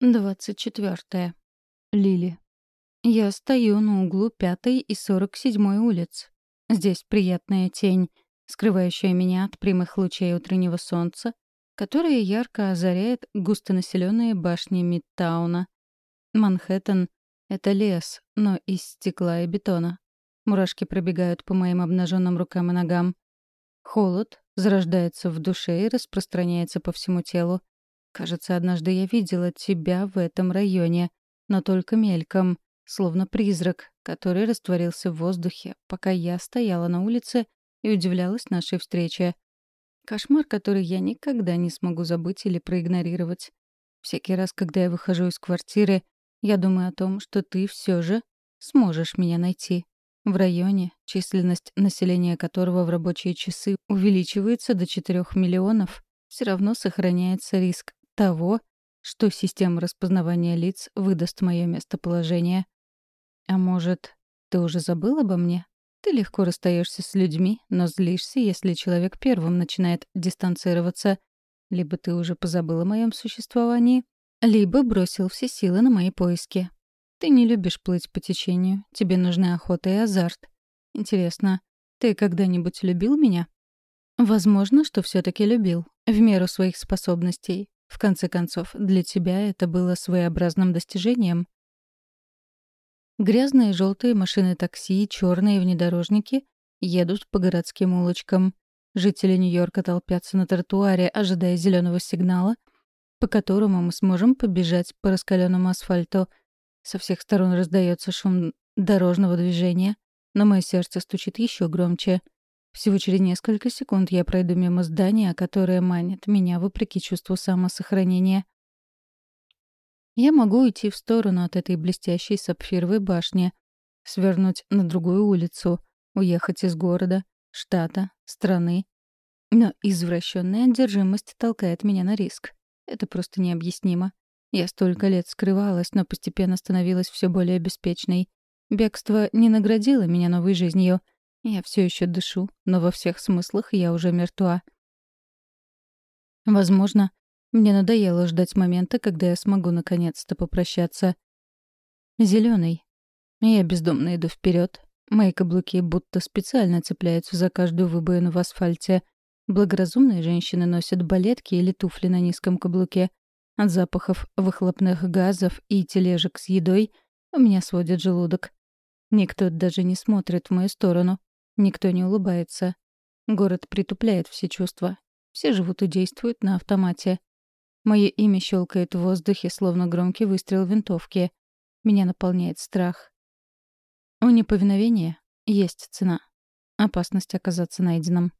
24. Лили. Я стою на углу 5 и 47 улиц. Здесь приятная тень, скрывающая меня от прямых лучей утреннего солнца, которое ярко озаряет густонаселенные башни Мидтауна. Манхэттен — это лес, но из стекла и бетона. Мурашки пробегают по моим обнаженным рукам и ногам. Холод зарождается в душе и распространяется по всему телу. Кажется, однажды я видела тебя в этом районе, но только мельком, словно призрак, который растворился в воздухе, пока я стояла на улице и удивлялась нашей встрече. Кошмар, который я никогда не смогу забыть или проигнорировать. Всякий раз, когда я выхожу из квартиры, я думаю о том, что ты все же сможешь меня найти. В районе, численность населения которого в рабочие часы увеличивается до 4 миллионов, все равно сохраняется риск того, что система распознавания лиц выдаст мое местоположение. А может, ты уже забыл обо мне? Ты легко расстаешься с людьми, но злишься, если человек первым начинает дистанцироваться. Либо ты уже позабыл о моем существовании, либо бросил все силы на мои поиски. Ты не любишь плыть по течению, тебе нужны охота и азарт. Интересно, ты когда-нибудь любил меня? Возможно, что все таки любил, в меру своих способностей, в конце концов, для тебя это было своеобразным достижением. Грязные желтые машины такси и черные внедорожники едут по городским улочкам. Жители Нью-Йорка толпятся на тротуаре, ожидая зеленого сигнала, по которому мы сможем побежать по раскаленному асфальту. Со всех сторон раздается шум дорожного движения, но мое сердце стучит еще громче — всего через несколько секунд я пройду мимо здания, которое манит меня вопреки чувству самосохранения. Я могу уйти в сторону от этой блестящей сапфировой башни, свернуть на другую улицу, уехать из города, штата, страны. Но извращенная одержимость толкает меня на риск. Это просто необъяснимо. Я столько лет скрывалась, но постепенно становилась все более беспечной. Бегство не наградило меня новой жизнью — я все еще дышу, но во всех смыслах я уже мертва. Возможно, мне надоело ждать момента, когда я смогу наконец-то попрощаться. Зеленый. Я бездумно иду вперед. Мои каблуки будто специально цепляются за каждую выбоину в асфальте. Благоразумные женщины носят балетки или туфли на низком каблуке. От запахов выхлопных газов и тележек с едой у меня сводит желудок. Никто даже не смотрит в мою сторону. Никто не улыбается. Город притупляет все чувства. Все живут и действуют на автомате. Мое имя щелкает в воздухе, словно громкий выстрел винтовки. Меня наполняет страх. У неповиновения есть цена. Опасность оказаться найденным.